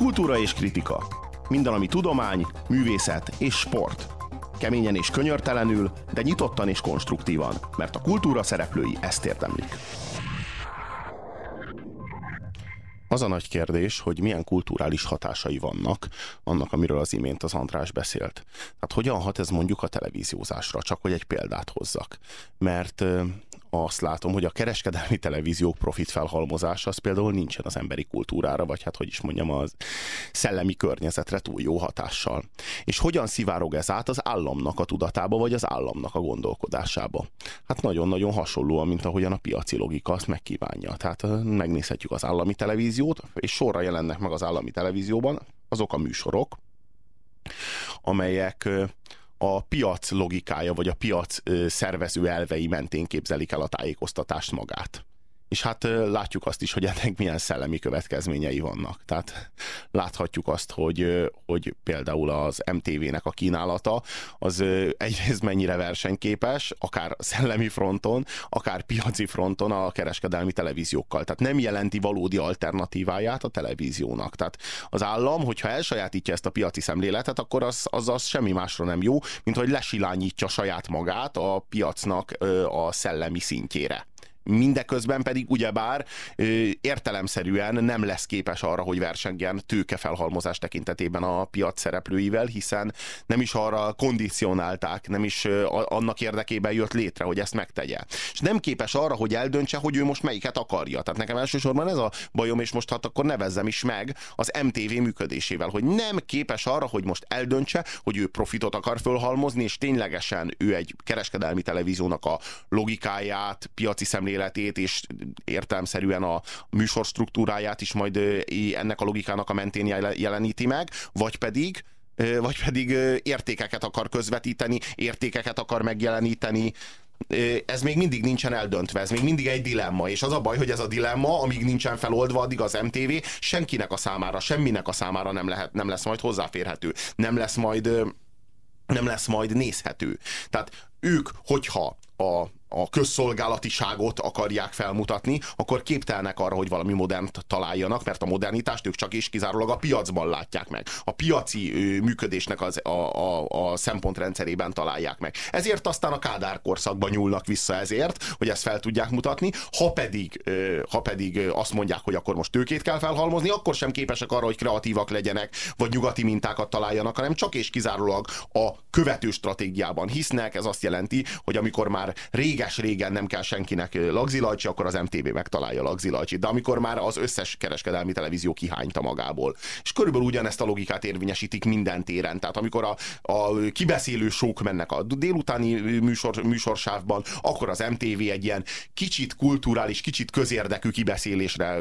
Kultúra és kritika. Minden, ami tudomány, művészet és sport. Keményen és könyörtelenül, de nyitottan és konstruktívan, mert a kultúra szereplői ezt érdemlik. Az a nagy kérdés, hogy milyen kulturális hatásai vannak annak, amiről az imént az András beszélt. Tehát hogyan hat ez mondjuk a televíziózásra, csak hogy egy példát hozzak. Mert azt látom, hogy a kereskedelmi televíziók profit felhalmozása az például nincsen az emberi kultúrára, vagy hát hogy is mondjam, az szellemi környezetre túl jó hatással. És hogyan szivárog ez át az államnak a tudatába, vagy az államnak a gondolkodásába? Hát nagyon-nagyon hasonlóan, mint ahogyan a piaci logika azt megkívánja. Tehát megnézhetjük az állami televíziót, és sorra jelennek meg az állami televízióban azok a műsorok, amelyek a piac logikája, vagy a piac szervező elvei mentén képzelik el a tájékoztatást magát. És hát látjuk azt is, hogy ennek milyen szellemi következményei vannak. Tehát láthatjuk azt, hogy, hogy például az MTV-nek a kínálata az egyrészt mennyire versenyképes, akár szellemi fronton, akár piaci fronton a kereskedelmi televíziókkal. Tehát nem jelenti valódi alternatíváját a televíziónak. Tehát az állam, hogyha elsajátítja ezt a piaci szemléletet, akkor az, az, az semmi másra nem jó, mint hogy lesilányítja saját magát a piacnak a szellemi szintjére mindeközben pedig ugyebár értelemszerűen nem lesz képes arra, hogy versengjen tőkefelhalmozás tekintetében a piac szereplőivel, hiszen nem is arra kondicionálták, nem is annak érdekében jött létre, hogy ezt megtegye. És nem képes arra, hogy eldöntse, hogy ő most melyiket akarja. Tehát nekem elsősorban ez a bajom, és most hát akkor nevezzem is meg az MTV működésével, hogy nem képes arra, hogy most eldöntse, hogy ő profitot akar fölhalmozni, és ténylegesen ő egy kereskedelmi televíziónak a logikáját, piaci szemléletét életét, és értelemszerűen a műsor struktúráját is majd ennek a logikának a mentén jeleníti meg, vagy pedig vagy pedig értékeket akar közvetíteni, értékeket akar megjeleníteni, ez még mindig nincsen eldöntve, ez még mindig egy dilemma, és az a baj, hogy ez a dilemma, amíg nincsen feloldva, addig az MTV senkinek a számára, semminek a számára nem, lehet, nem lesz majd hozzáférhető, nem lesz majd nem lesz majd nézhető. Tehát ők, hogyha a a közszolgálatiságot akarják felmutatni, akkor képtelnek arra, hogy valami modernt találjanak, mert a modernitást ők csak és kizárólag a piacban látják meg. A piaci működésnek az, a, a, a szempontrendszerében találják meg. Ezért aztán a Kádár korszakban nyúlnak vissza ezért, hogy ezt fel tudják mutatni, ha pedig, ha pedig azt mondják, hogy akkor most tőkét kell felhalmozni, akkor sem képesek arra, hogy kreatívak legyenek, vagy nyugati mintákat találjanak, hanem csak és kizárólag a követő stratégiában hisznek. Ez azt jelenti, hogy amikor már rég réges-régen nem kell senkinek lagzilajcsi, akkor az MTV megtalálja lagzilajcsi. De amikor már az összes kereskedelmi televízió kihányta magából. És körülbelül ugyanezt a logikát érvényesítik minden téren. Tehát amikor a, a kibeszélő sók mennek a délutáni műsor, műsorsávban, akkor az MTV egy ilyen kicsit kulturális, kicsit közérdekű kibeszélésre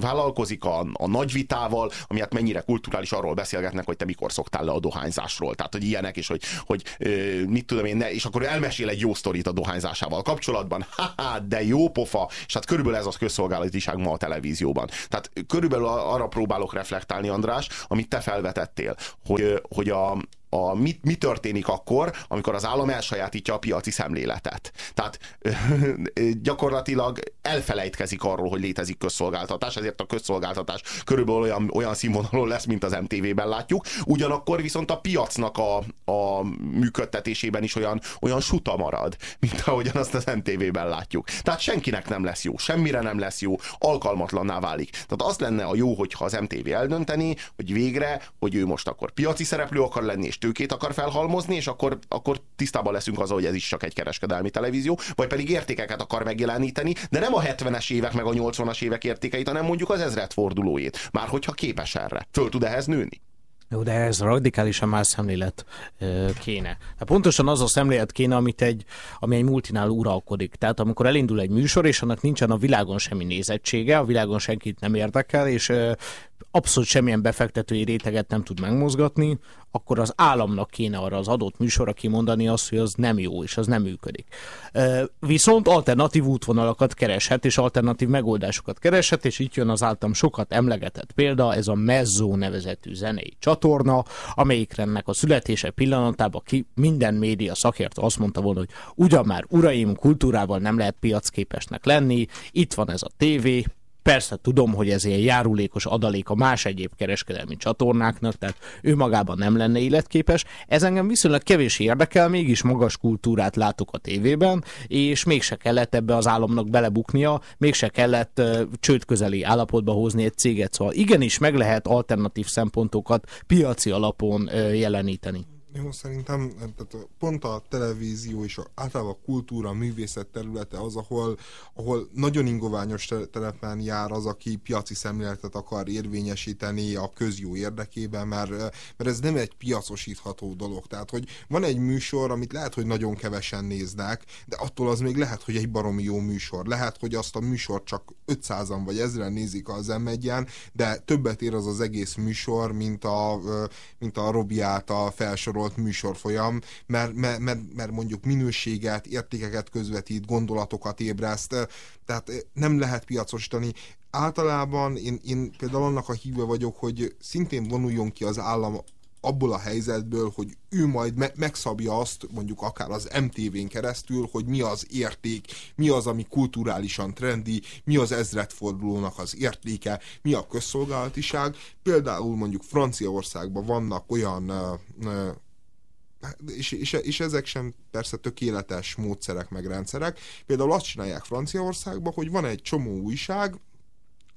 vállalkozik a, a nagy vitával, ami hát mennyire kulturális, arról beszélgetnek, hogy te mikor szoktál le a dohányzásról. Tehát, hogy ilyenek, és hogy, hogy mit tudom én, ne, és akkor elmesél egy jó sztorit a dohányzásával témával kapcsolatban, haha, de jó pofa, és hát körülbelül ez az közszolgálatiság ma a televízióban. Tehát körülbelül arra próbálok reflektálni, András, amit te felvetettél, hogy, hogy a, a, mi, mi történik akkor, amikor az állam elsajátítja a piaci szemléletet. Tehát gyakorlatilag elfelejtkezik arról, hogy létezik közszolgáltatás, ezért a közszolgáltatás körülbelül olyan, olyan színvonalon lesz, mint az MTV-ben látjuk. Ugyanakkor viszont a piacnak a, a működtetésében is olyan, olyan suta marad, mint ahogyan azt az MTV-ben látjuk. Tehát senkinek nem lesz jó, semmire nem lesz jó, alkalmatlanná válik. Tehát az lenne a jó, hogyha az MTV eldönteni, hogy végre, hogy ő most akkor piaci szereplő akar lenni, és tőkét akar felhalmozni, és akkor, akkor tisztában leszünk azzal, hogy ez is csak egy kereskedelmi televízió, vagy pedig értékeket akar megjeleníteni, de nem a 70-es évek meg a 80-as évek értékeit, hanem mondjuk az ezredfordulójét. Már hogyha képes erre. Föl tud ehhez nőni? Jó, de ez radikálisan más szemlélet kéne. Hát pontosan az a szemlélet kéne, amit egy, ami egy multinál uralkodik. Tehát amikor elindul egy műsor, és annak nincsen a világon semmi nézettsége, a világon senkit nem érdekel, és abszolút semmilyen befektetői réteget nem tud megmozgatni, akkor az államnak kéne arra az adott műsorra kimondani azt, hogy az nem jó, és az nem működik. Viszont alternatív útvonalakat kereshet, és alternatív megoldásokat kereshet, és itt jön az általam sokat emlegetett példa, ez a Mezzo nevezetű zenei csatorna, amelyikre ennek a születése pillanatában ki minden média szakértő azt mondta volna, hogy ugyan már uraim, kultúrával nem lehet piacképesnek lenni, itt van ez a tévé, Persze tudom, hogy ez ilyen járulékos adalék a más egyéb kereskedelmi csatornáknak, tehát ő magában nem lenne életképes. Ez engem viszonylag kevés érdekel, mégis magas kultúrát látok a tévében, és mégse kellett ebbe az államnak belebuknia, mégse kellett uh, csőd közeli állapotba hozni egy céget. Szóval igenis meg lehet alternatív szempontokat piaci alapon uh, jeleníteni. Jó, szerintem tehát pont a televízió és a, általában a kultúra, a művészet területe az, ahol, ahol nagyon ingoványos telepen jár az, aki piaci szemléletet akar érvényesíteni a közjó érdekében, mert, mert ez nem egy piacosítható dolog. Tehát, hogy van egy műsor, amit lehet, hogy nagyon kevesen néznek, de attól az még lehet, hogy egy baromi jó műsor. Lehet, hogy azt a műsort csak 500-an vagy 1000 nézik az m de többet ér az az egész műsor, mint a, mint a Robi által felsorolt javasolt műsorfolyam, mert, mert, mert, mondjuk minőséget, értékeket közvetít, gondolatokat ébreszt, tehát nem lehet piacosítani. Általában én, én például annak a hívő vagyok, hogy szintén vonuljon ki az állam abból a helyzetből, hogy ő majd me- megszabja azt, mondjuk akár az MTV-n keresztül, hogy mi az érték, mi az, ami kulturálisan trendi, mi az ezredfordulónak az értéke, mi a közszolgálatiság. Például mondjuk Franciaországban vannak olyan uh, és, és, és ezek sem persze tökéletes módszerek meg rendszerek. Például azt csinálják Franciaországban, hogy van egy csomó újság,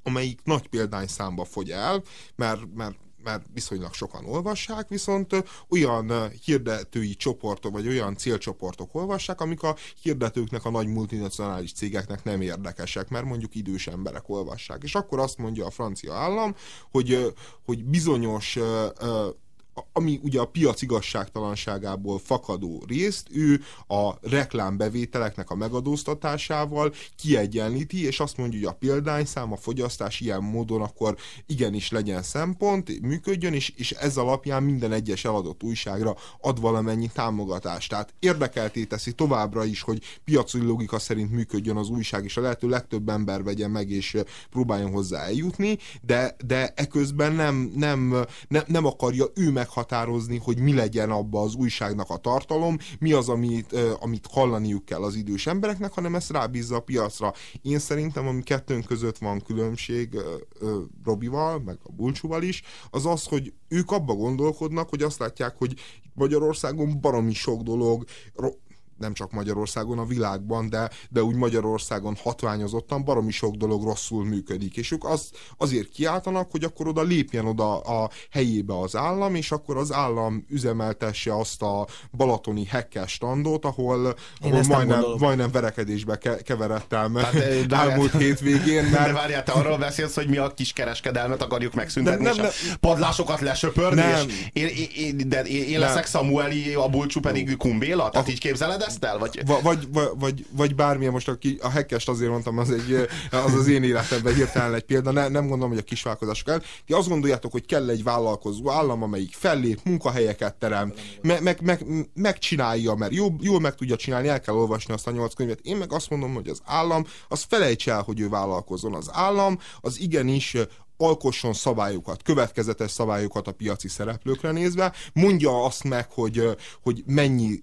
amelyik nagy példányszámba fogy el, mert, mert mert viszonylag sokan olvassák, viszont olyan hirdetői csoportok, vagy olyan célcsoportok olvassák, amik a hirdetőknek, a nagy multinacionális cégeknek nem érdekesek, mert mondjuk idős emberek olvassák. És akkor azt mondja a francia állam, hogy, hogy bizonyos ami ugye a piac igazságtalanságából fakadó részt, ő a reklámbevételeknek a megadóztatásával kiegyenlíti, és azt mondja, hogy a példányszám, a fogyasztás ilyen módon akkor igenis legyen szempont, működjön, és, és ez alapján minden egyes eladott újságra ad valamennyi támogatást. Tehát érdekelté teszi továbbra is, hogy piaci logika szerint működjön az újság, és a lehető legtöbb ember vegye meg, és próbáljon hozzá eljutni, de, de eközben nem, nem, nem, nem akarja ő meg meghatározni, hogy mi legyen abba az újságnak a tartalom, mi az, amit, amit hallaniuk kell az idős embereknek, hanem ezt rábízza a piacra. Én szerintem, ami kettőnk között van különbség Robival, meg a Bulcsúval is, az az, hogy ők abba gondolkodnak, hogy azt látják, hogy Magyarországon baromi sok dolog, nem csak Magyarországon, a világban, de, de úgy Magyarországon hatványozottan baromi sok dolog rosszul működik, és ők az, azért kiáltanak, hogy akkor oda lépjen oda a helyébe az állam, és akkor az állam üzemeltesse azt a balatoni hekkes standot, ahol, ahol majdnem, majdnem verekedésbe ke, keveredtem Tehát, elmúlt hétvégén. Mert... De várjál, te arról beszélsz, hogy mi a kiskereskedelmet akarjuk megszüntetni, nem, nem, a padlásokat lesöpörni, nem. és én, én, én, de én, én leszek Samueli, a Bulcsú pedig Kumbéla? Tehát így képzeled ezt el? Vagy, vagy, vagy, vagy, vagy bármilyen, most aki, a hekkest azért mondtam, az, egy, az az én életemben hirtelen egy példa, ne, nem gondolom, hogy a kisvállalkozások el. Ti azt gondoljátok, hogy kell egy vállalkozó állam, amelyik fellép, munkahelyeket terem, me, meg, meg, megcsinálja, mert jó, jól meg tudja csinálni, el kell olvasni azt a nyolc könyvet. Én meg azt mondom, hogy az állam, az felejts el, hogy ő vállalkozon. Az állam az igenis alkosson szabályokat, következetes szabályokat a piaci szereplőkre nézve, mondja azt meg, hogy, hogy mennyi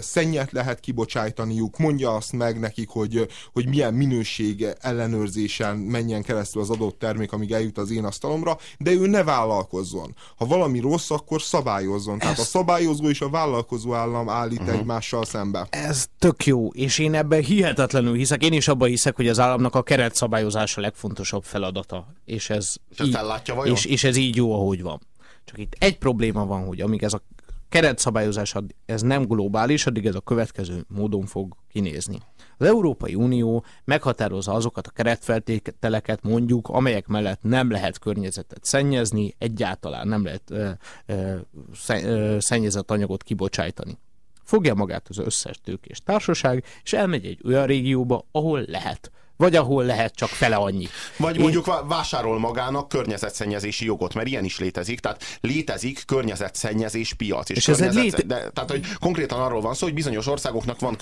szennyet lehet kibocsájtaniuk, mondja azt meg nekik, hogy, hogy milyen minőség ellenőrzésen menjen keresztül az adott termék, amíg eljut az én asztalomra, de ő ne vállalkozzon. Ha valami rossz, akkor szabályozzon. Tehát a szabályozó és a vállalkozó állam állít uh-huh. egymással szembe. Ez tök jó, és én ebben hihetetlenül hiszek. Én is abban hiszek, hogy az államnak a keretszabályozás a legfontosabb feladata és ez, és, így, vajon? és, és ez így jó, ahogy van. Csak itt egy probléma van, hogy amíg ez a keretszabályozás ez nem globális, addig ez a következő módon fog kinézni. Az Európai Unió meghatározza azokat a keretfeltételeket, mondjuk, amelyek mellett nem lehet környezetet szennyezni, egyáltalán nem lehet ö, ö, szennyezett anyagot kibocsájtani. Fogja magát az összes tőkés társaság, és elmegy egy olyan régióba, ahol lehet vagy ahol lehet csak fele annyi. Vagy mondjuk Én... vásárol magának környezetszennyezési jogot, mert ilyen is létezik, tehát létezik környezetszennyezés piac. És, és ez környezet... léte... de, tehát, hogy konkrétan arról van szó, hogy bizonyos országoknak van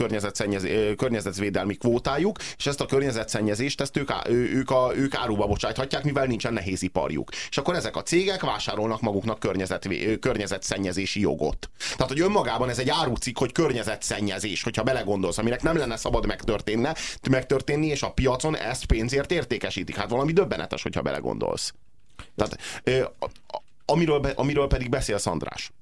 környezetvédelmi kvótájuk, és ezt a környezetszennyezést ezt ők, ők, a, ők áruba bocsájthatják, mivel nincsen nehéz iparjuk. És akkor ezek a cégek vásárolnak maguknak környezet, környezetszennyezési jogot. Tehát, hogy önmagában ez egy árucik, hogy környezetszennyezés, hogyha belegondolsz, aminek nem lenne szabad megtörténne, megtörténni, és a piacon ezt pénzért értékesítik. Hát valami döbbenetes, hogyha belegondolsz. Tehát, amiről, amiről pedig beszélsz, András,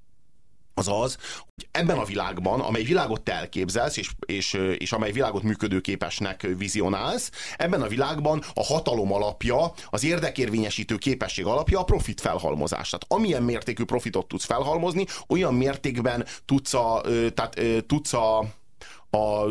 az az, hogy ebben a világban, amely világot te elképzelsz, és, és, és amely világot működőképesnek vizionálsz, ebben a világban a hatalom alapja, az érdekérvényesítő képesség alapja a profit felhalmozás. Tehát amilyen mértékű profitot tudsz felhalmozni, olyan mértékben tudsz a, tehát, tudsz a, a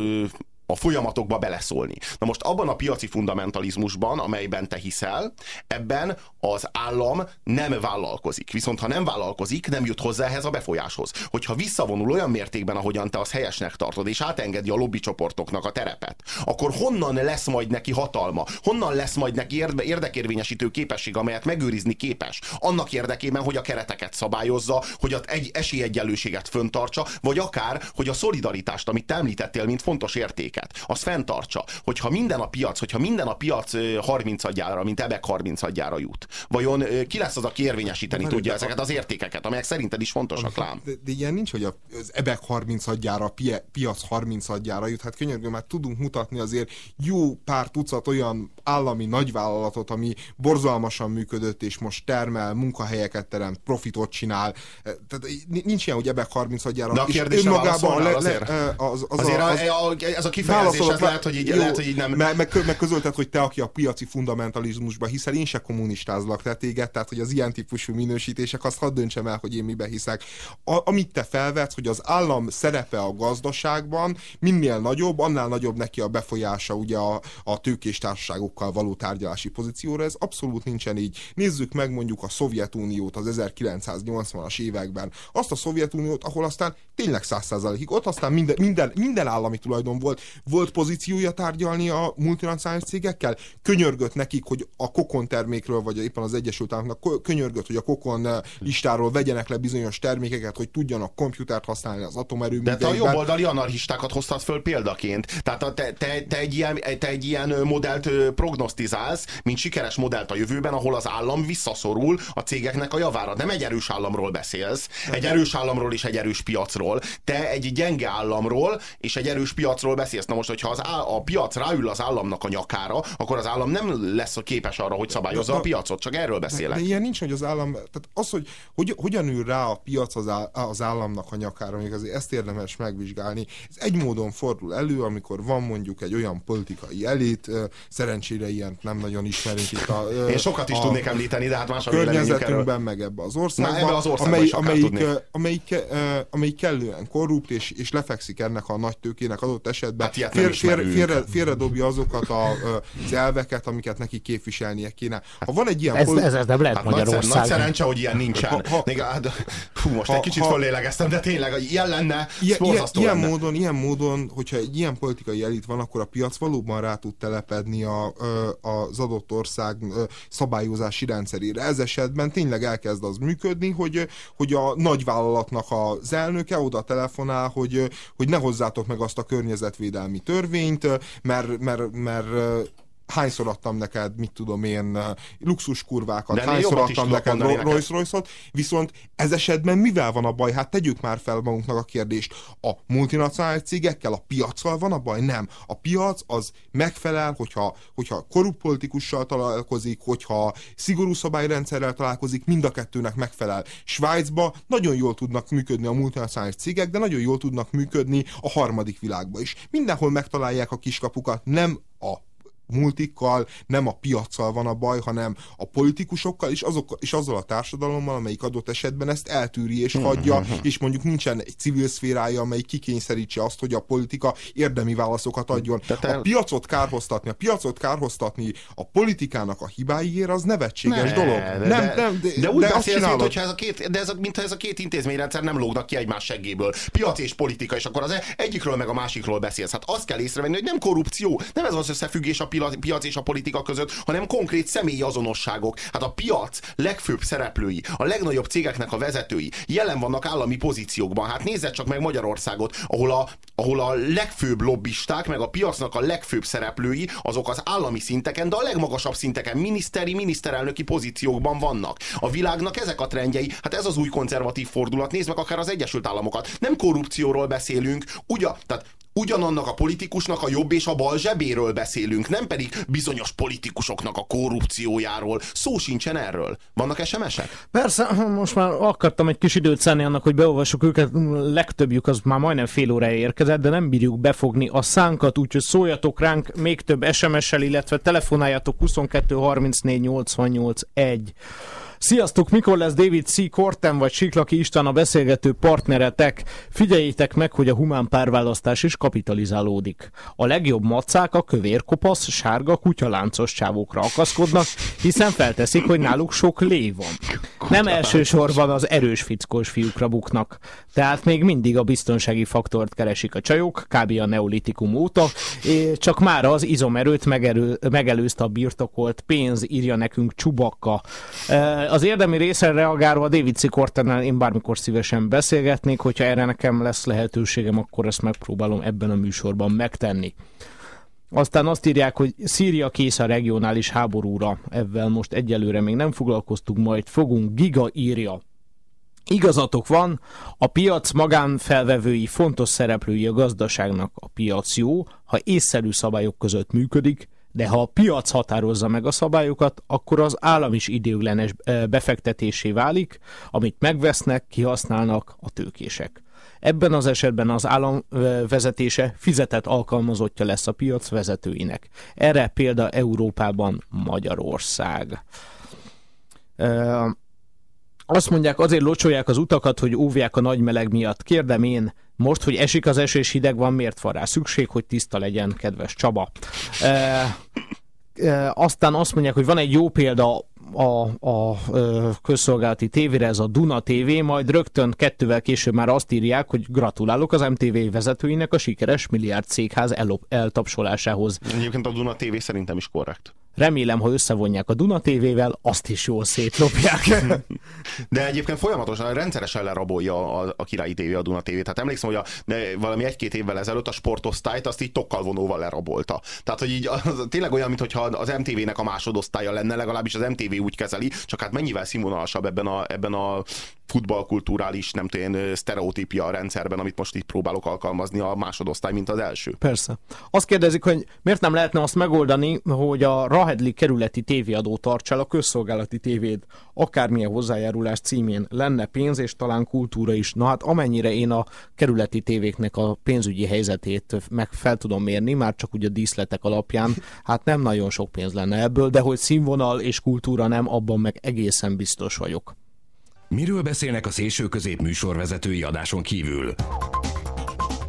a folyamatokba beleszólni. Na most abban a piaci fundamentalizmusban, amelyben te hiszel, ebben az állam nem vállalkozik. Viszont ha nem vállalkozik, nem jut hozzá ehhez a befolyáshoz. Hogyha visszavonul olyan mértékben, ahogyan te az helyesnek tartod, és átengedi a lobbycsoportoknak a terepet, akkor honnan lesz majd neki hatalma? Honnan lesz majd neki érdekérvényesítő képesség, amelyet megőrizni képes? Annak érdekében, hogy a kereteket szabályozza, hogy az egy esélyegyenlőséget föntartsa, vagy akár, hogy a szolidaritást, amit te említettél, mint fontos értéke értéket, azt fenntartsa, hogyha minden a piac, hogyha minden a piac 30 adjára, mint ebek 30 adjára jut, vajon ki lesz az, aki érvényesíteni de, tudja de, ezeket az értékeket, amelyek szerinted is fontosak, lám? De, de ilyen nincs, hogy az ebek 30 adjára, a piac 30 adjára jut. Hát könyörgő, már tudunk mutatni azért jó pár tucat olyan állami nagyvállalatot, ami borzalmasan működött, és most termel, munkahelyeket teremt, profitot csinál. Tehát nincs ilyen, hogy ebek 30 adjára. De a kérdés önmagában le, azért, le, az, az, azért az, az, ez a kifejezés, ez lehet, hogy így, jó, lehet, hogy így nem... Meg, meg, meg közölted, hogy te, aki a piaci fundamentalizmusba hiszel, én se kommunistázlak te téged, tehát hogy az ilyen típusú minősítések, azt hadd döntsem el, hogy én mibe hiszek. A, amit te felvetsz, hogy az állam szerepe a gazdaságban minél nagyobb, annál nagyobb neki a befolyása ugye a, a tőkés társaságokkal való tárgyalási pozícióra, ez abszolút nincsen így. Nézzük meg mondjuk a Szovjetuniót az 1980-as években. Azt a Szovjetuniót, ahol aztán tényleg 100%-ig, ott aztán minden, minden, minden állami tulajdon volt, volt pozíciója tárgyalni a multinacionális cégekkel? Könyörgött nekik, hogy a kokon termékről, vagy éppen az Egyesült Államoknak könyörgött, hogy a kokon eh, listáról vegyenek le bizonyos termékeket, hogy tudjanak komputert használni az atomerőművekben. De te a jobboldali anarchistákat hoztad föl példaként. Tehát te, te, te, egy ilyen, te egy ilyen modellt prognosztizálsz, mint sikeres modellt a jövőben, ahol az állam visszaszorul a cégeknek a javára. Nem egy erős államról beszélsz, egy erős államról és egy erős piacról. Te egy gyenge államról és egy erős piacról beszélsz. Na most, hogyha az áll, a piac ráül az államnak a nyakára, akkor az állam nem lesz képes arra, hogy szabályozza a piacot, csak erről beszélek. De, de ilyen nincs, hogy az állam, tehát az, hogy, hogy hogyan ül rá a piac az, áll, az államnak a nyakára, még azért ezt érdemes megvizsgálni. Ez egy módon fordul elő, amikor van mondjuk egy olyan politikai elit, szerencsére ilyen nem nagyon ismerünk itt a... Én sokat is a, tudnék említeni, de hát más a környezetünkben, meg ebbe az országban, Na, ebbe az országban amely, amelyik, amelyik, amelyik kellően korrupt, és, és lefekszik ennek a nagy tőkének adott esetben. Hát fér, fér, félre, félredobja azokat a, az elveket, amiket neki képviselnie kéne. Ha van egy ilyen... Ez, ez, ez nem lehet hát Magyarország. Nagy, nagy szerencse, hogy ilyen nincsen. Ha, ha, Még, hát, hú, most ha, egy kicsit ha, föllélegeztem, de tényleg, ilyen lenne, ilyen, ilyen, ilyen, módon, ilyen módon, hogyha egy ilyen politikai elit van, akkor a piac valóban rá tud telepedni a, az adott ország szabályozási rendszerére. Ez esetben tényleg elkezd az működni, hogy, hogy a nagyvállalatnak az elnöke oda telefonál, hogy, hogy ne hozzátok meg azt a környezetvédelmi törvényt, mert, mert, mert hányszor adtam neked, mit tudom én, luxus kurvákat, De hányszor adtam neked Rolls Royce-ot, viszont ez esetben mivel van a baj? Hát tegyük már fel magunknak a kérdést. A multinacionális cégekkel, a piacsal van a baj? Nem. A piac az megfelel, hogyha, hogyha korrupt politikussal találkozik, hogyha szigorú szabályrendszerrel találkozik, mind a kettőnek megfelel. Svájcba nagyon jól tudnak működni a multinacionális cégek, de nagyon jól tudnak működni a harmadik világba is. Mindenhol megtalálják a kiskapukat, nem a multikkal, nem a piaccal van a baj, hanem a politikusokkal és, azok, és azzal a társadalommal, amelyik adott esetben ezt eltűri és hagyja, és mondjuk nincsen egy civil szférája, amely kikényszerítse azt, hogy a politika érdemi válaszokat adjon. A piacot kárhoztatni, a piacot kárhoztatni a politikának a hibáiért, az nevetséges ne, dolog. De, nem, de, nem, de, de úgy de beszélsz, mint, hogyha ez a két, de ez a, mintha ez a két intézményrendszer nem lógnak ki egymás seggéből. Piac és politika, és akkor az egyikről meg a másikról beszélsz. Hát azt kell észrevenni, hogy nem korrupció, nem ez az összefüggés a piac és a politika között, hanem konkrét személyi azonosságok. Hát a piac legfőbb szereplői, a legnagyobb cégeknek a vezetői jelen vannak állami pozíciókban. Hát nézzed csak meg Magyarországot, ahol a, ahol a legfőbb lobbisták, meg a piacnak a legfőbb szereplői, azok az állami szinteken, de a legmagasabb szinteken miniszteri, miniszterelnöki pozíciókban vannak. A világnak ezek a trendjei, hát ez az új konzervatív fordulat. Nézd meg akár az Egyesült Államokat. Nem korrupcióról beszélünk, ugye, tehát ugyanannak a politikusnak a jobb és a bal zsebéről beszélünk, nem pedig bizonyos politikusoknak a korrupciójáról. Szó sincsen erről. Vannak SMS-ek? Persze, most már akartam egy kis időt szenni annak, hogy beolvassuk őket. Legtöbbjük az már majdnem fél órája érkezett, de nem bírjuk befogni a szánkat, úgyhogy szóljatok ránk még több SMS-el, illetve telefonáljatok 22 34 88 1. Sziasztok, mikor lesz David C. Korten vagy Siklaki István a beszélgető partneretek? Figyeljétek meg, hogy a humán párválasztás is kapitalizálódik. A legjobb macák a kövér kopasz, sárga kutyaláncos csávókra akaszkodnak, hiszen felteszik, hogy náluk sok lé van. Nem elsősorban az erős fickós fiúkra buknak. Tehát még mindig a biztonsági faktort keresik a csajok, kb. a neolitikum óta, csak már az izomerőt megelő, megelőzte a birtokolt pénz, írja nekünk Csubakka az érdemi részre reagálva a David C. Cortennel én bármikor szívesen beszélgetnék, hogyha erre nekem lesz lehetőségem, akkor ezt megpróbálom ebben a műsorban megtenni. Aztán azt írják, hogy Szíria kész a regionális háborúra. Ezzel most egyelőre még nem foglalkoztunk, majd fogunk. Giga írja. Igazatok van, a piac magánfelvevői fontos szereplői a gazdaságnak. A piac jó, ha észszerű szabályok között működik, de ha a piac határozza meg a szabályokat, akkor az állam is időglenes befektetésé válik, amit megvesznek, kihasználnak a tőkések. Ebben az esetben az állam vezetése fizetett alkalmazottja lesz a piac vezetőinek. Erre példa Európában Magyarország. Azt mondják, azért locsolják az utakat, hogy óvják a nagy meleg miatt. Kérdem én, most, hogy esik az eső és hideg van, miért van rá szükség, hogy tiszta legyen, kedves Csaba? E, e, aztán azt mondják, hogy van egy jó példa a, a, a közszolgálati tévére, ez a Duna TV, majd rögtön kettővel később már azt írják, hogy gratulálok az MTV vezetőinek a sikeres milliárd székház eltapsolásához. Egyébként a Duna TV szerintem is korrekt. Remélem, ha összevonják a Duna TV-vel, azt is jól szétlopják. De egyébként folyamatosan, rendszeresen lerabolja a, a királyi tévé a Duna TV. Tehát emlékszem, hogy a, de valami egy-két évvel ezelőtt a sportosztályt azt így tokkal vonóval lerabolta. Tehát, hogy így az, tényleg olyan, mintha az MTV-nek a másodosztálya lenne, legalábbis az MTV úgy kezeli, csak hát mennyivel színvonalasabb ebben a, ebben a futballkulturális, nem tudom, sztereotípia rendszerben, amit most itt próbálok alkalmazni a másodosztály, mint az első. Persze. Azt kérdezik, hogy miért nem lehetne azt megoldani, hogy a Rahedli kerületi tévéadó tartsál a közszolgálati tévéd, akármilyen hozzájárulás címén lenne pénz és talán kultúra is. Na hát amennyire én a kerületi tévéknek a pénzügyi helyzetét meg fel tudom mérni, már csak ugye a díszletek alapján, hát nem nagyon sok pénz lenne ebből, de hogy színvonal és kultúra nem, abban meg egészen biztos vagyok. Miről beszélnek a szélső közép műsorvezetői adáson kívül?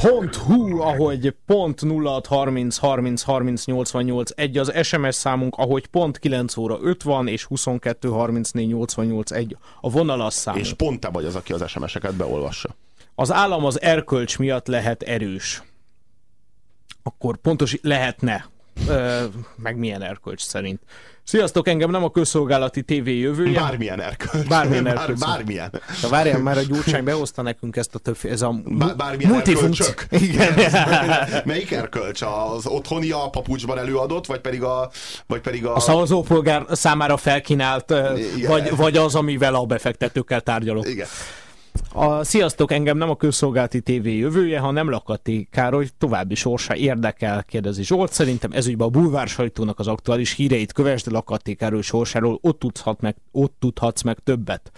hu, ahogy pont 06 30 30 30 88 egy az SMS számunk, ahogy pont 9 óra 5 van, és 22 34 88 egy a vonalas szám. És pont te vagy az, aki az SMS-eket beolvassa. Az állam az erkölcs miatt lehet erős. Akkor pontos lehetne. Ö, meg milyen erkölcs szerint. Sziasztok, engem nem a közszolgálati TV jövője. Bármilyen erkölcs. Bármilyen erkölcs. Bár, bármilyen. De várjál, már a Gyurcsány behozta nekünk ezt a több, ez a Bár, bármilyen multifunkciók. Igen. Melyik erkölcs? Az otthoni a papucsban előadott, vagy pedig a... Vagy pedig a... a szavazópolgár számára felkínált, vagy, vagy az, amivel a befektetőkkel tárgyalok. Igen. A, sziasztok, engem nem a közszolgálati TV jövője, hanem Lakati Károly további sorsa érdekel, kérdezi Zsolt. Szerintem ez a bulvár sajtónak az aktuális híreit kövesd Lakati Károly sorsáról, ott, tudhat meg, ott tudhatsz meg többet.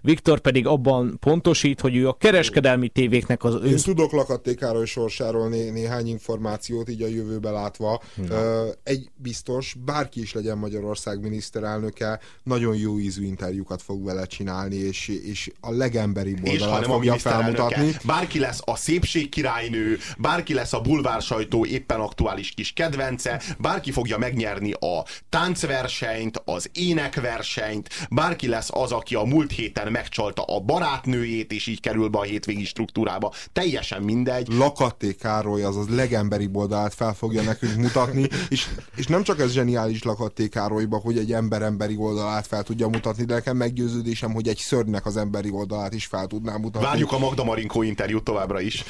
Viktor pedig abban pontosít, hogy ő a kereskedelmi tévéknek az... Én tudok lakattékáról sorsáról né- néhány információt, így a jövőbe látva. Na. Egy biztos, bárki is legyen Magyarország miniszterelnöke, nagyon jó ízű interjúkat fog vele csinálni, és, és a legemberibb oldalát fogja felmutatni. Bárki lesz a szépség királynő, bárki lesz a bulvár sajtó éppen aktuális kis kedvence, bárki fogja megnyerni a táncversenyt, az énekversenyt, bárki lesz az, aki a múlt héten közben megcsalta a barátnőjét, és így kerül be a hétvégi struktúrába. Teljesen mindegy. Lakatté Károly az az legemberi oldalát fel fogja nekünk mutatni, és, és nem csak ez zseniális Lakatté Károlyba, hogy egy ember emberi oldalát fel tudja mutatni, de nekem meggyőződésem, hogy egy szörnynek az emberi oldalát is fel tudná mutatni. Várjuk a Magda Marinkó interjút továbbra is.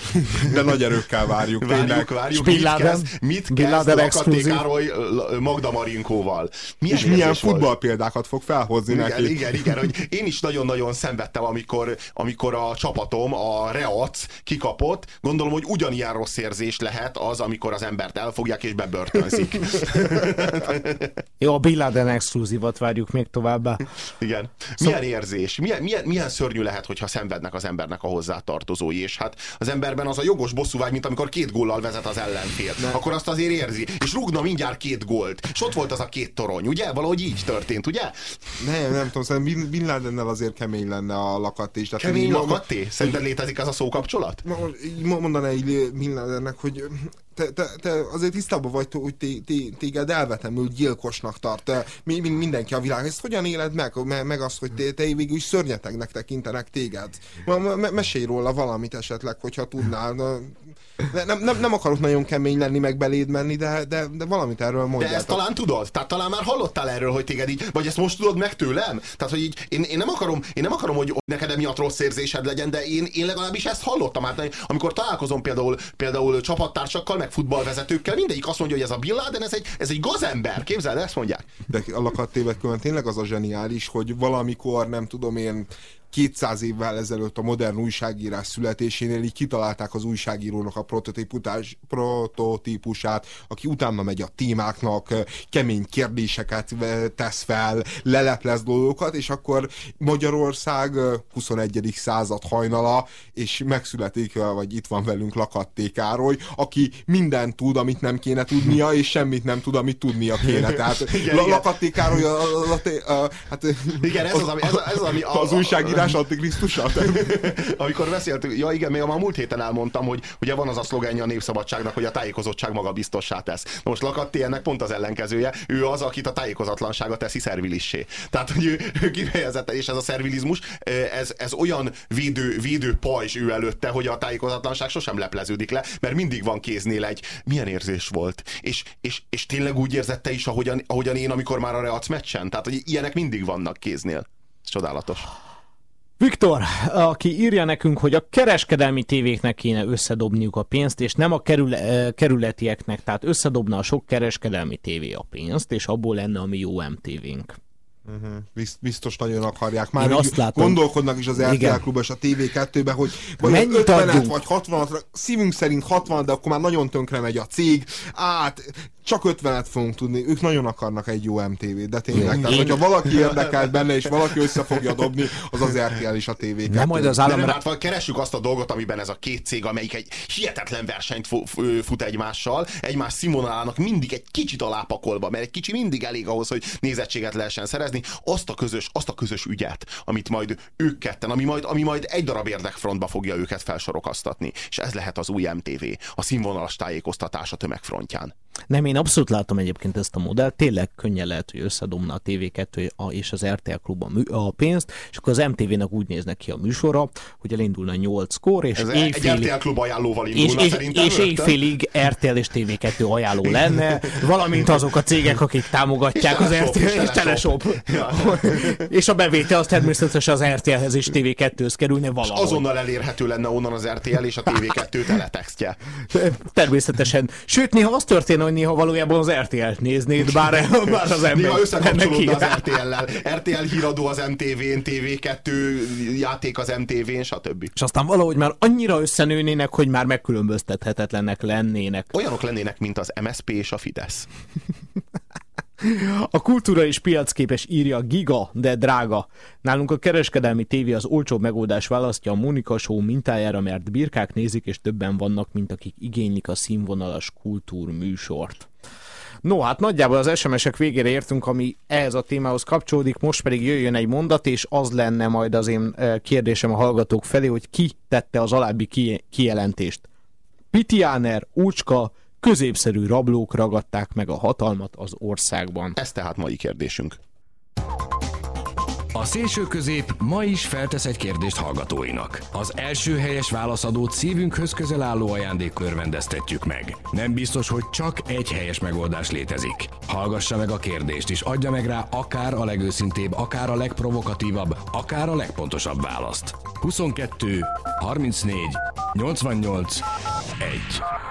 De nagy erőkkel várjuk. Várjuk, várjuk. Mit kezd, mit kezd Lakatté Károly Magda Marinkóval? Milyen és milyen futballpéldákat fog felhozni igen, neki. Igen, igen, hogy én is nagyon-nagyon szenvedtem, amikor, amikor a csapatom, a Reac kikapott. Gondolom, hogy ugyanilyen rossz érzés lehet az, amikor az embert elfogják és bebörtönzik. Jó, a Bin Laden exkluzívat várjuk még továbbá. Igen. Milyen szóval... érzés? Milyen, milyen, milyen szörnyű lehet, hogyha szenvednek az embernek a hozzátartozói, és hát az emberben az a jogos bosszúvágy, mint amikor két góllal vezet az ellenfél. Ne. Akkor azt azért érzi. És rúgna mindjárt két gólt. És ott volt az a két torony, ugye? Valahogy így történt, ugye? Nem, nem tudom, szerintem Bin Ladennel azért kemény lenne a lakaté. Tehát kemény lakaté? Szerinted létezik ez a szókapcsolat? Mondaná egy Bin Ladennek, hogy te, te, te azért tisztában vagy, hogy té, té, téged elvetemül gyilkosnak tart mi, mi, mindenki a világ. Ezt hogyan éled meg? Meg, meg azt, hogy te, te végül is szörnyetegnek tekintenek téged. Mesélj róla valamit esetleg, hogyha tudnál nem, nem, nem akarok nagyon kemény lenni, meg beléd menni, de, de, de valamit erről mondjál. De ezt talán tudod? Tehát talán már hallottál erről, hogy téged így, vagy ezt most tudod meg tőlem? Tehát, hogy így, én, én, nem akarom, én nem akarom, hogy neked emiatt rossz érzésed legyen, de én, én legalábbis ezt hallottam. Hát, amikor találkozom például, például csapattársakkal, meg futballvezetőkkel, mindegyik azt mondja, hogy ez a Bill Laden, ez egy, ez egy gazember. Képzeld, ezt mondják. De a lakat tévedkően tényleg az a zseniális, hogy valamikor, nem tudom én, 200 évvel ezelőtt a modern újságírás születésénél így kitalálták az újságírónak a prototípusát, aki utána megy a témáknak, kemény kérdéseket tesz fel, leleplez dolgokat, és akkor Magyarország 21. század hajnala, és megszületik, vagy itt van velünk Lakatté Károly, aki mindent tud, amit nem kéne tudnia, és semmit nem tud, amit tudnia kéne. Tehát igen, Lakatté Károly a, a, a, a, hát, igen, ez az, ami, ez, ez ami az újságírás írás antikrisztussal? Amikor beszéltünk, ja igen, még a múlt héten elmondtam, hogy ugye van az a szlogenja a népszabadságnak, hogy a tájékozottság maga biztossá tesz. Na most Lakatti ennek pont az ellenkezője, ő az, akit a tájékozatlansága teszi szervilissé. Tehát, hogy ő, ő kifejezetten, és ez a szervilizmus, ez, ez olyan védő, védő pajzs ő előtte, hogy a tájékozatlanság sosem lepleződik le, mert mindig van kéznél egy milyen érzés volt. És, és, és tényleg úgy érzette is, ahogyan, ahogyan én, amikor már a Reac meccsen. Tehát, hogy ilyenek mindig vannak kéznél. Ez csodálatos. Viktor, aki írja nekünk, hogy a kereskedelmi tévéknek kéne összedobniuk a pénzt, és nem a eh, kerületieknek, tehát összedobna a sok kereskedelmi tévé a pénzt, és abból lenne a mi jó MTV-nk. Uh-huh. Biztos nagyon akarják. Már azt látom. gondolkodnak is az RTL klubban és a TV2-ben, hogy vagy 50 vagy 60 szívünk szerint 60 de akkor már nagyon tönkre megy a cég. Át, csak 50-et fogunk tudni. Ők nagyon akarnak egy jó MTV-t, de tényleg. Én... Tehát, hogyha valaki érdekelt benne, és valaki össze fogja dobni, az az RTL és a tv Nem majd az állam... Nem, hát keressük azt a dolgot, amiben ez a két cég, amelyik egy hihetetlen versenyt fut egymással, egymás színvonalának mindig egy kicsit alápakolva, mert egy kicsi mindig elég ahhoz, hogy nézettséget lehessen szerezni, azt a közös, azt a közös ügyet, amit majd ők ketten, ami majd, ami majd egy darab érdekfrontba fogja őket felsorokasztatni. És ez lehet az új MTV, a színvonalas tájékoztatás a tömegfrontján. Nem, én abszolút látom egyébként ezt a modellt, tényleg könnyen lehet, hogy összedomna a TV2 és az RTL klub a pénzt, és akkor az MTV-nek úgy néznek ki a műsora, hogy elindulna 8 kor, és Ez éjfélig, egy RTL klub ajánlóval indulna és, és, és éjfélig RTL és TV2 ajánló lenne, valamint azok a cégek, akik támogatják az RTL és Teleshop. Ja. és a bevétel az természetesen az RTL-hez és TV2-höz kerülne valahogy. És azonnal elérhető lenne onnan az RTL és a TV2 teletextje. Természetesen. Sőt, néha az történne, hogy néha valójában az RTL-t néznéd, bár, bár az ember Néha összekapcsolódna az RTL-lel. RTL híradó az MTV-n, TV2 játék az MTV-n, stb. És aztán valahogy már annyira összenőnének, hogy már megkülönböztethetetlenek lennének. Olyanok lennének, mint az MSP és a Fidesz. A kultúra és piacképes írja giga, de drága. Nálunk a kereskedelmi tévé az olcsó megoldás választja a Monika Show mintájára, mert birkák nézik, és többen vannak, mint akik igénylik a színvonalas kultúrműsort. No, hát nagyjából az SMS-ek végére értünk, ami ehhez a témához kapcsolódik, most pedig jöjjön egy mondat, és az lenne majd az én eh, kérdésem a hallgatók felé, hogy ki tette az alábbi kijelentést. Pitiáner, Úcska, középszerű rablók ragadták meg a hatalmat az országban. Ez tehát mai kérdésünk. A szélső közép ma is feltesz egy kérdést hallgatóinak. Az első helyes válaszadót szívünkhöz közel álló ajándékkör rendeztetjük meg. Nem biztos, hogy csak egy helyes megoldás létezik. Hallgassa meg a kérdést, és adja meg rá akár a legőszintébb, akár a legprovokatívabb, akár a legpontosabb választ. 22, 34, 88, 1.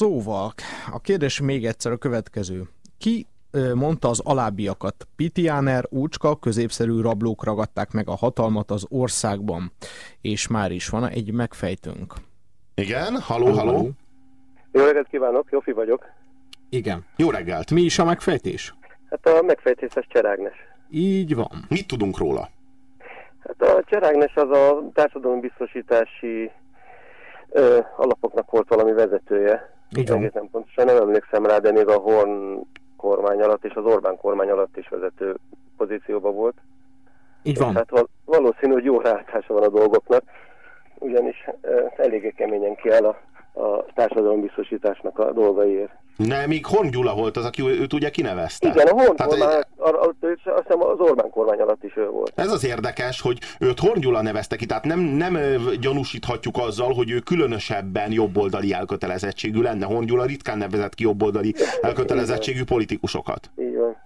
Szóval, a kérdés még egyszer a következő. Ki mondta az alábbiakat. Pitiáner, úcska, középszerű rablók ragadták meg a hatalmat az országban. És már is van egy megfejtőnk. Igen, haló, haló. Jó reggelt kívánok, Jofi vagyok. Igen. Jó reggelt. Mi is a megfejtés? Hát a megfejtéses Cserágnes. Így van. Mit tudunk róla? Hát a Cserágnes az a társadalombiztosítási ö, alapoknak volt valami vezetője. Igen. Egészen pontosan nem emlékszem rá, de még a Horn kormány alatt és az Orbán kormány alatt is vezető pozícióban volt. Így van. És hát val valószínű, hogy jó ráátása van a dolgoknak, ugyanis ö, eléggé keményen kiáll a, a társadalombiztosításnak a dolgaiért. Ne, még Horn Gyula volt az, aki őt ugye kinevezte. Igen, a Horn Tehát, kormány, azt hiszem az Orbán kormány alatt is ő volt. Ez az érdekes, hogy őt Horn Gyula nevezte ki, tehát nem, nem gyanúsíthatjuk azzal, hogy ő különösebben jobboldali elkötelezettségű lenne. Horn Gyula ritkán nevezett ki jobboldali elkötelezettségű politikusokat. Így van.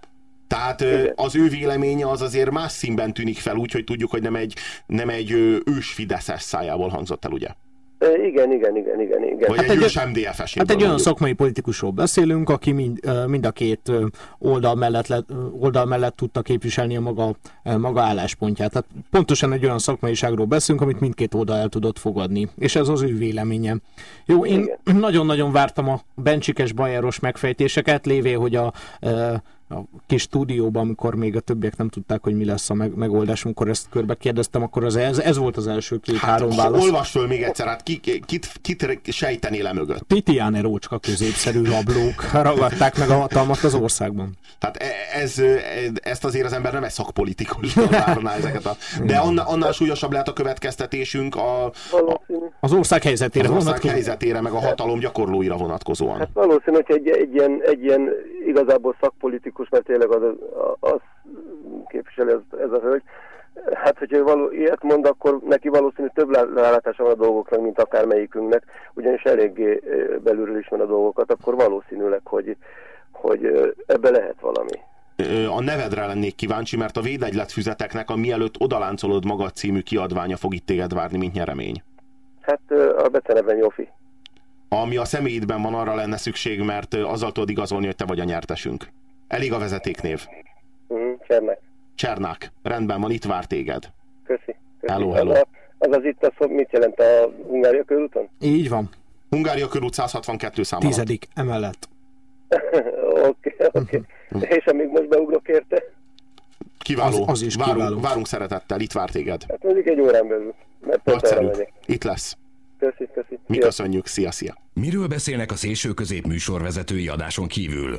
Tehát Igen. az ő véleménye az azért más színben tűnik fel, úgyhogy tudjuk, hogy nem egy, nem egy ős Fideszes szájából hangzott el, ugye? Igen, igen, igen, igen, igen. Vagy Hát egy ős MDF-es. Hát egy olyan szakmai politikusról beszélünk, aki mind, mind a két oldal mellett, le, oldal mellett tudta képviselni a maga, maga álláspontját. Tehát pontosan egy olyan szakmaiságról beszélünk, amit mindkét oldal el tudott fogadni. És ez az ő véleménye. Jó, én nagyon-nagyon vártam a Bencsikes Bajeros megfejtéseket, lévé, hogy a, a kis stúdióban, amikor még a többiek nem tudták, hogy mi lesz a meg, megoldás, amikor ezt körbe kérdeztem, akkor az, ez, ez volt az első két-három Hát, válasz. olvasd föl még egyszer, hát ki, kit, kit sejtené le mögött. Pitiáne rócska középszerű rablók ragadták meg a hatalmat az országban. Tehát e- ez, ezt azért az ember nem egy szakpolitikus várná ezeket a... De annál, annál súlyosabb lehet a következtetésünk a, Valószínű. Az ország helyzetére az ország helyzetére, meg a hatalom gyakorlóira vonatkozóan. Hát valószínű, hogy egy, egy, ilyen, egy ilyen igazából szakpolitikus, mert tényleg az, az képviseli ez, ez a hölgy, hát hogyha ő való, ilyet mond, akkor neki valószínű több lá- rálátása van a dolgoknak, mint akármelyikünknek, ugyanis eléggé belülről ismer a dolgokat, akkor valószínűleg, hogy, hogy ebbe lehet valami. A nevedre lennék kíváncsi, mert a védegyletfüzeteknek a mielőtt odaláncolod magad című kiadványa fog itt téged várni, mint nyeremény. Hát a becenevben Jofi. Ami a személyidben van, arra lenne szükség, mert azzal tudod igazolni, hogy te vagy a nyertesünk. Elég a vezetéknév. Mm, Csernek. Csernák. Rendben van, itt vár téged. Köszi. Köszi. Hello, hello. Az, a, az az itt, az, mit jelent a Hungária körúton? Így van. Hungária körút 162 szám. Tizedik emelet. Oké, oké. És amíg most beugrok érte, Kiváló. Az- az is várunk, kiváló. várunk szeretettel, itt vár téged. hát mondjuk egy órán belül, mert Nagyszerű. Itt lesz. Köszi, köszi. Mi Szia. köszönjük. Szia, szia. Miről beszélnek a szélső közép műsorvezetői adáson kívül?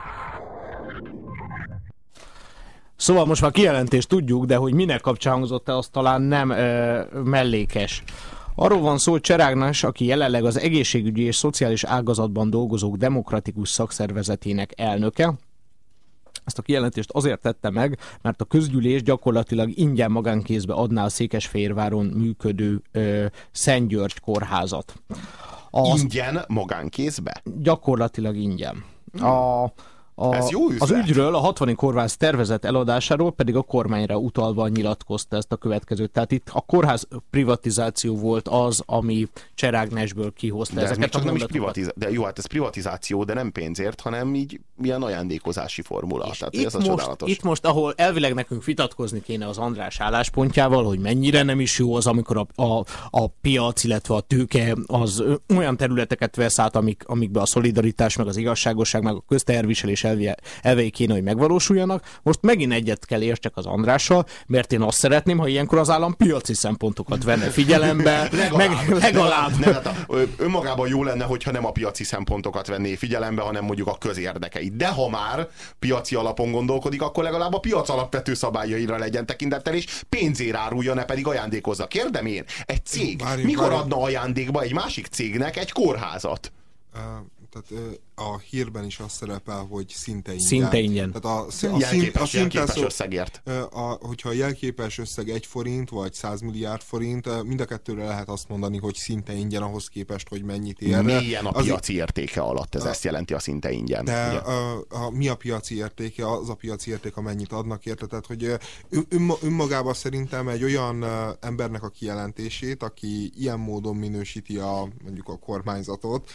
Szóval most már kijelentést tudjuk, de hogy minek kapcsán hangzott el, az talán nem ö, mellékes. Arról van szó, hogy Cserágnas, aki jelenleg az egészségügyi és szociális ágazatban dolgozók demokratikus szakszervezetének elnöke, ezt a kijelentést azért tette meg, mert a közgyűlés gyakorlatilag ingyen magánkézbe adná a Székesfehérváron működő ö, Szent György kórházat. Az Ingyen magánkézbe? gyakorlatilag ingyen. A, a, Ez jó üzlet. az ügyről, a 60 kórház tervezett eladásáról pedig a kormányra utalva nyilatkozta ezt a következőt. Tehát itt a kórház privatizáció volt az, ami Cserágnesből kihozta De ez még ezeket csak a nem is privatizáció. De jó, hát ez privatizáció, de nem pénzért, hanem így milyen ajándékozási formula. És Tehát itt, ez a most, csodálatos. itt most, ahol elvileg nekünk vitatkozni kéne az András álláspontjával, hogy mennyire nem is jó az, amikor a, a, a piac, illetve a tőke az olyan területeket vesz át, amik, amikbe a szolidaritás, meg az igazságosság, meg a közteherviselés és elvi, elvei kéne, hogy megvalósuljanak. Most megint egyet kell értsek az Andrással, mert én azt szeretném, ha ilyenkor az állam piaci szempontokat venne figyelembe, legalább, meg legalább. Nem, hát önmagában jó lenne, hogyha nem a piaci szempontokat venné figyelembe, hanem mondjuk a közérdekeit. De ha már piaci alapon gondolkodik, akkor legalább a piac alapvető szabályaira legyen tekintettel, és pénzért árulja, ne pedig ajándékozza. Kérdem én, egy cég várj, mikor adna ajándékba egy másik cégnek egy kórházat? Uh, tehát a hírben is az szerepel, hogy szinte ingyen. Szinte ingyen. Tehát a, a, a, jelképes, a szinte jelképes szó, összegért. A, hogyha a jelképes összeg egy forint, vagy 100 milliárd forint, mind a kettőre lehet azt mondani, hogy szinte ingyen ahhoz képest, hogy mennyit ér. Milyen a piaci értéke alatt, ez a, ezt jelenti a szinte ingyen. De a, a, mi a piaci értéke? Az a piaci érték, amennyit adnak érte. Tehát, hogy ön, önmagában szerintem egy olyan embernek a kijelentését, aki ilyen módon minősíti a, mondjuk a kormányzatot,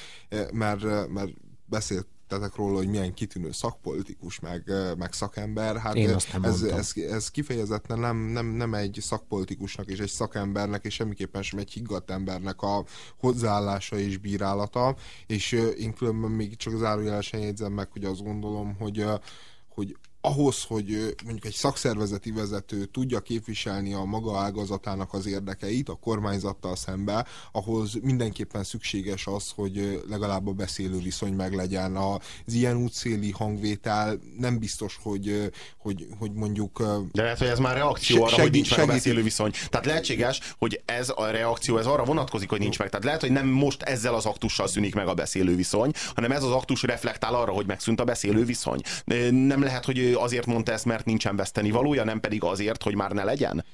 mert, mert beszéltetek róla, hogy milyen kitűnő szakpolitikus, meg, meg szakember. Hát Én ez, ez, ez kifejezetten nem, nem, nem egy szakpolitikusnak és egy szakembernek, és semmiképpen sem egy higgadt embernek a hozzáállása és bírálata. És én különben még csak zárójelesen jegyzem meg, hogy azt gondolom, hogy hogy ahhoz, hogy mondjuk egy szakszervezeti vezető tudja képviselni a maga ágazatának az érdekeit a kormányzattal szembe, ahhoz mindenképpen szükséges az, hogy legalább a beszélő viszony meglegyen. Az ilyen útszéli hangvétel nem biztos, hogy, hogy, hogy mondjuk... De lehet, hogy ez már reakció arra, segít, hogy nincs segít. meg a beszélő viszony. Tehát lehetséges, hogy ez a reakció, ez arra vonatkozik, hogy nincs meg. Tehát lehet, hogy nem most ezzel az aktussal szűnik meg a beszélő viszony, hanem ez az aktus reflektál arra, hogy megszűnt a beszélő viszony. Nem lehet, hogy azért mondta ezt, mert nincsen veszteni valója, nem pedig azért, hogy már ne legyen?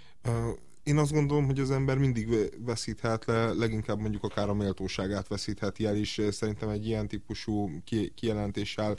Én azt gondolom, hogy az ember mindig veszíthet le, leginkább mondjuk akár a méltóságát veszítheti el, és szerintem egy ilyen típusú kijelentéssel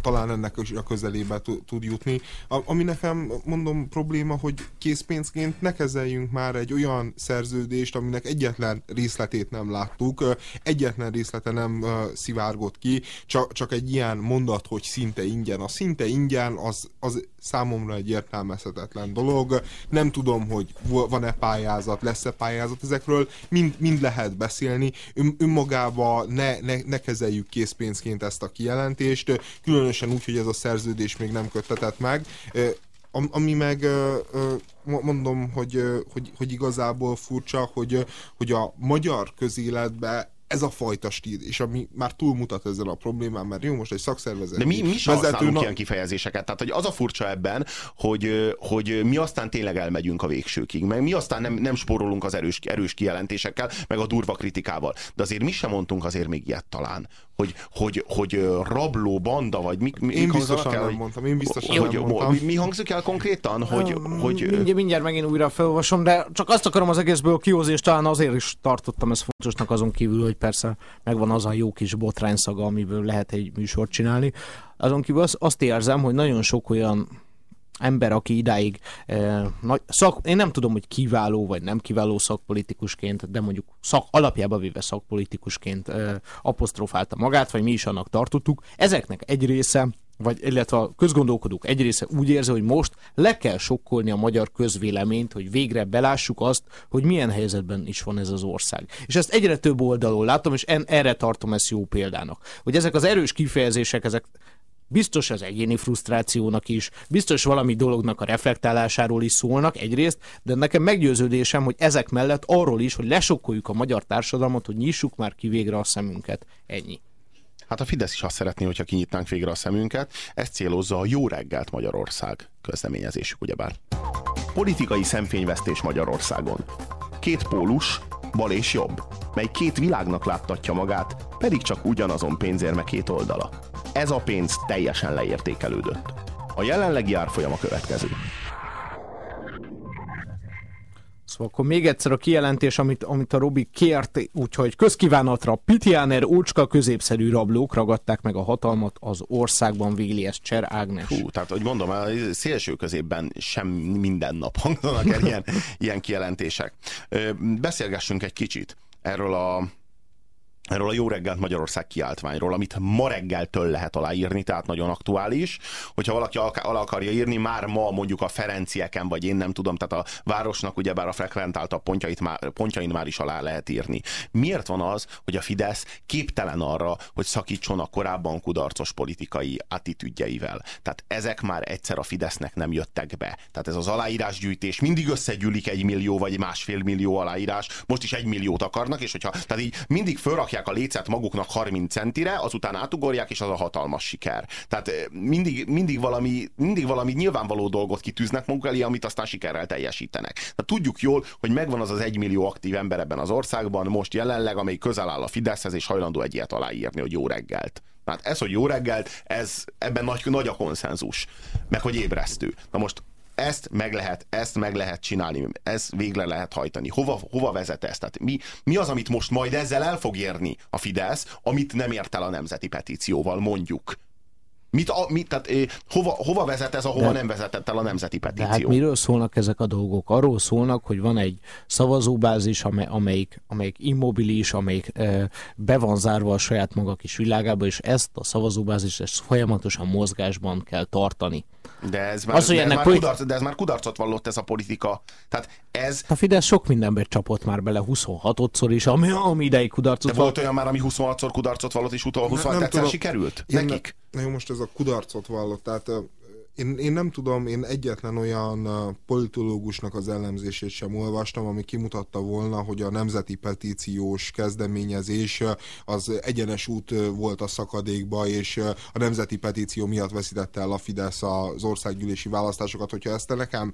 talán ennek a közelébe tud jutni. Ami nekem, mondom, probléma, hogy készpénzként ne kezeljünk már egy olyan szerződést, aminek egyetlen részletét nem láttuk, egyetlen részlete nem szivárgott ki, csak, csak egy ilyen mondat, hogy szinte ingyen. A szinte ingyen az, az számomra egy értelmezhetetlen dolog. Nem tudom, hogy van-e pályázat, lesz-e pályázat, ezekről mind, mind lehet beszélni. Ön, önmagába ne, ne, ne kezeljük készpénzként ezt a kijelentést, különösen úgy, hogy ez a szerződés még nem köttetett meg. Ami meg mondom, hogy, hogy, hogy igazából furcsa, hogy, hogy a magyar közéletbe ez a fajta stíl, és ami már túlmutat ezzel a problémán, mert jó, most egy szakszervezet. De mi, mi sem használunk na... ilyen kifejezéseket. Tehát, hogy az a furcsa ebben, hogy, hogy mi aztán tényleg elmegyünk a végsőkig, meg mi aztán nem, nem spórolunk az erős, erős kijelentésekkel, meg a durva kritikával. De azért mi sem mondtunk azért még ilyet talán, hogy, hogy, hogy rabló banda, vagy mi, mi Én biztosan el, nem mondtam, én biztosan hogy, nem mondtam. Mi, mi hangzik el konkrétan? Hogy, um, hogy, mindjárt, mindjárt megint újra felolvasom, de csak azt akarom az egészből kihozni, és talán azért is tartottam ezt fontosnak azon kívül, hogy persze megvan az a jó kis botrányszaga, amiből lehet egy műsort csinálni. Azon kívül azt, azt érzem, hogy nagyon sok olyan ember, aki idáig eh, nagy, szak, én nem tudom, hogy kiváló vagy nem kiváló szakpolitikusként, de mondjuk szak, alapjába véve szakpolitikusként eh, apostrofálta magát, vagy mi is annak tartottuk. Ezeknek egy része vagy illetve a közgondolkodók egy része úgy érzi, hogy most le kell sokkolni a magyar közvéleményt, hogy végre belássuk azt, hogy milyen helyzetben is van ez az ország. És ezt egyre több oldalon látom, és en, erre tartom ezt jó példának. Hogy ezek az erős kifejezések, ezek Biztos az egyéni frusztrációnak is, biztos valami dolognak a reflektálásáról is szólnak egyrészt, de nekem meggyőződésem, hogy ezek mellett arról is, hogy lesokkoljuk a magyar társadalmat, hogy nyissuk már ki végre a szemünket. Ennyi. Hát a Fidesz is azt szeretné, hogyha kinyitnánk végre a szemünket. Ezt célozza a Jó reggelt Magyarország közleményezésük, ugyebár. Politikai szemfényvesztés Magyarországon. Két pólus, bal és jobb, mely két világnak láttatja magát, pedig csak ugyanazon pénzérme két oldala. Ez a pénz teljesen leértékelődött. A jelenlegi árfolyam a következő. Szóval akkor még egyszer a kijelentés, amit, amit a Robi kért, úgyhogy közkívánatra Pitiáner, ócska, középszerű rablók ragadták meg a hatalmat az országban, véli ezt Cser Ágnes. Hú, tehát, hogy mondom, a szélső középben sem minden nap hangzanak el ilyen, ilyen kijelentések. Beszélgessünk egy kicsit erről a erről a Jó reggelt Magyarország kiáltványról, amit ma reggeltől lehet aláírni, tehát nagyon aktuális. Hogyha valaki alá akarja írni, már ma mondjuk a Ferencieken, vagy én nem tudom, tehát a városnak ugyebár a frekventáltabb pontjait már, pontjain már is alá lehet írni. Miért van az, hogy a Fidesz képtelen arra, hogy szakítson a korábban kudarcos politikai attitűdjeivel? Tehát ezek már egyszer a Fidesznek nem jöttek be. Tehát ez az aláírásgyűjtés mindig összegyűlik egy millió vagy másfél millió aláírás, most is egy milliót akarnak, és hogyha tehát így mindig fölrakják rakják a lécet maguknak 30 centire, azután átugorják, és az a hatalmas siker. Tehát eh, mindig, mindig, valami, mindig valami nyilvánvaló dolgot kitűznek maguk elé, amit aztán sikerrel teljesítenek. Tehát tudjuk jól, hogy megvan az az egymillió aktív ember ebben az országban, most jelenleg, amely közel áll a Fideszhez, és hajlandó egy ilyet aláírni, hogy jó reggelt. Tehát ez, hogy jó reggelt, ez, ebben nagy, nagy a konszenzus. Meg hogy ébresztő. Na most ezt meg lehet, ezt meg lehet csinálni, ezt végre lehet hajtani. Hova, hova vezet ez? Tehát mi, mi az, amit most majd ezzel el fog érni a Fidesz, amit nem ért el a nemzeti petícióval, mondjuk? Mit, a, mit, tehát, eh, hova, hova vezet ez, ahova de, nem vezetett el a nemzeti petíció? De hát miről szólnak ezek a dolgok? Arról szólnak, hogy van egy szavazóbázis, amely, amelyik, amelyik immobilis, amelyik eh, be van zárva a saját maga kis világába, és ezt a szavazóbázist ezt folyamatosan mozgásban kell tartani. De ez már, az, de ez már, politi- kudarc, de ez már kudarcot vallott ez a politika. Tehát ez... A Fidesz sok mindenbe csapott már bele 26-szor is, ami, ami ideig kudarcot De volt olyan már, ami 26-szor kudarcot vallott, és utána 26-szer sikerült? Én Nekik? Na jó, most ez a kudarcot vallott, tehát én, én nem tudom, én egyetlen olyan politológusnak az ellenzését sem olvastam, ami kimutatta volna, hogy a nemzeti petíciós kezdeményezés az egyenes út volt a szakadékba, és a nemzeti petíció miatt veszítette el a Fidesz az országgyűlési választásokat. Hogyha ezt te nekem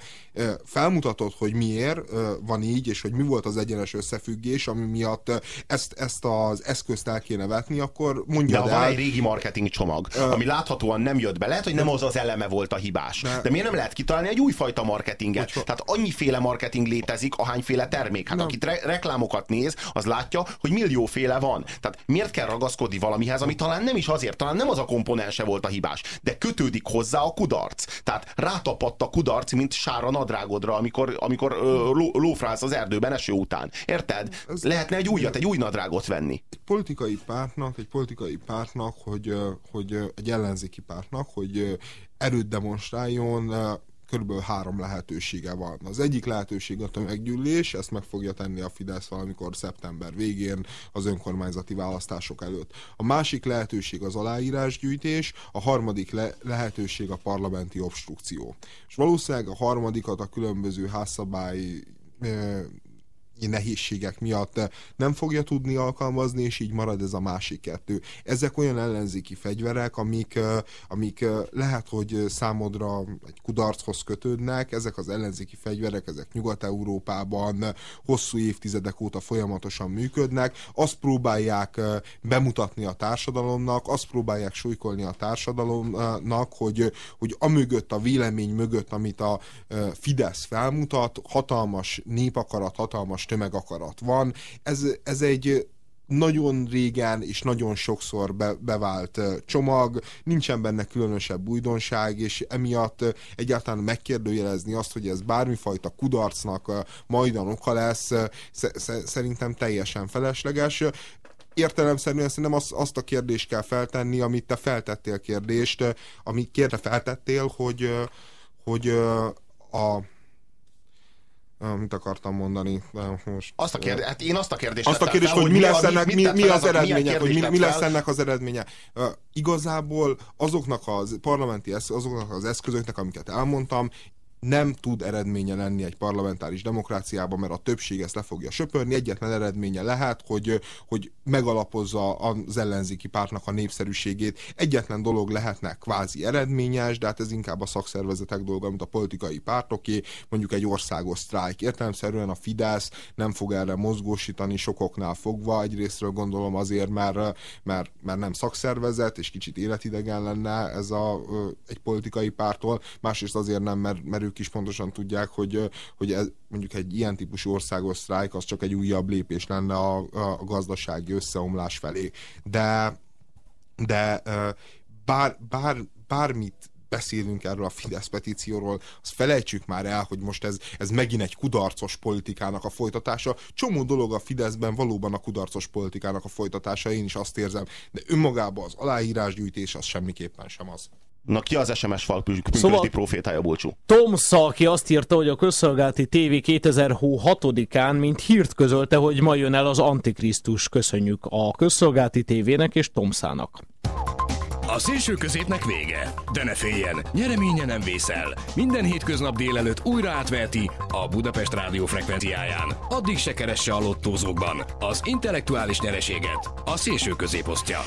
felmutatod, hogy miért van így, és hogy mi volt az egyenes összefüggés, ami miatt ezt, ezt az eszközt el kéne vetni, akkor mondja De el. van egy régi marketing csomag, ami láthatóan nem jött be. Lehet, hogy nem az az eleme volt volt a hibás. Ne. De miért nem lehet kitalálni egy újfajta marketinget? Hogy, Tehát annyiféle marketing létezik, ahányféle termék. Hát nem. akit re- reklámokat néz, az látja, hogy millióféle van. Tehát miért kell ragaszkodni valamihez, ami talán nem is azért, talán nem az a komponense volt a hibás, de kötődik hozzá a kudarc. Tehát rátapadt a kudarc, mint sára nadrágodra, amikor, amikor ö, ló, lófrálsz az erdőben eső után. Érted? Ez Lehetne egy újat, egy új nadrágot venni. Egy politikai pártnak, egy politikai pártnak, hogy, hogy egy ellenzéki pártnak, hogy erőt demonstráljon, körülbelül három lehetősége van. Az egyik lehetőség a tömeggyűlés, ezt meg fogja tenni a Fidesz valamikor szeptember végén az önkormányzati választások előtt. A másik lehetőség az aláírásgyűjtés, a harmadik le- lehetőség a parlamenti obstrukció. És valószínűleg a harmadikat a különböző házszabály nehézségek miatt nem fogja tudni alkalmazni, és így marad ez a másik kettő. Ezek olyan ellenzéki fegyverek, amik, amik lehet, hogy számodra egy kudarchoz kötődnek, ezek az ellenzéki fegyverek, ezek Nyugat-Európában hosszú évtizedek óta folyamatosan működnek, azt próbálják bemutatni a társadalomnak, azt próbálják súlykolni a társadalomnak, hogy, hogy amögött, a vélemény mögött, amit a Fidesz felmutat, hatalmas népakarat, hatalmas tömegakarat van. Ez, ez egy nagyon régen és nagyon sokszor be, bevált csomag, nincsen benne különösebb újdonság, és emiatt egyáltalán megkérdőjelezni azt, hogy ez bármifajta kudarcnak majdan oka lesz, szerintem teljesen felesleges értelemszerűen szerintem azt, azt a kérdést kell feltenni, amit te feltettél kérdést, amit kérde feltettél, hogy, hogy a mit akartam mondani? Most, azt a kérdés, hát én azt a kérdést Azt a kérdést, hogy, hogy mi lesz ennek, mi, mi az eredménye, hogy mi, mi lesz ennek az eredménye. Uh, igazából azoknak az parlamenti esz, azoknak az eszközöknek, amiket elmondtam, nem tud eredménye lenni egy parlamentáris demokráciában, mert a többség ezt le fogja söpörni. Egyetlen eredménye lehet, hogy, hogy megalapozza az ellenzéki pártnak a népszerűségét. Egyetlen dolog lehetne kvázi eredményes, de hát ez inkább a szakszervezetek dolga, mint a politikai pártoké, mondjuk egy országos sztrájk. Értelemszerűen a Fidesz nem fog erre mozgósítani sokoknál fogva. Egyrésztről gondolom azért, mert, mert, mert nem szakszervezet, és kicsit életidegen lenne ez a, egy politikai pártól, másrészt azért nem, mert, mert ők is pontosan tudják, hogy, hogy ez, mondjuk egy ilyen típusú országos sztrájk az csak egy újabb lépés lenne a, a gazdasági összeomlás felé. De, de bár, bár, bármit beszélünk erről a Fidesz petícióról, azt felejtsük már el, hogy most ez, ez megint egy kudarcos politikának a folytatása. Csomó dolog a Fideszben valóban a kudarcos politikának a folytatása, én is azt érzem, de önmagában az aláírásgyűjtés az semmiképpen sem az. Na ki az SMS fal pünkösdi Szóval- profétája, Bulcsú? Tom Szalki azt írta, hogy a közszolgálati TV 2000 hó 6-án, mint hírt közölte, hogy ma jön el az Antikrisztus. Köszönjük a közszolgálati tévének és Tomszának. A szélső középnek vége, de ne féljen, nyereménye nem vészel. Minden hétköznap délelőtt újra átverti a Budapest rádió frekvenciáján. Addig se keresse a lottózókban az intellektuális nyereséget, a szélső középosztja.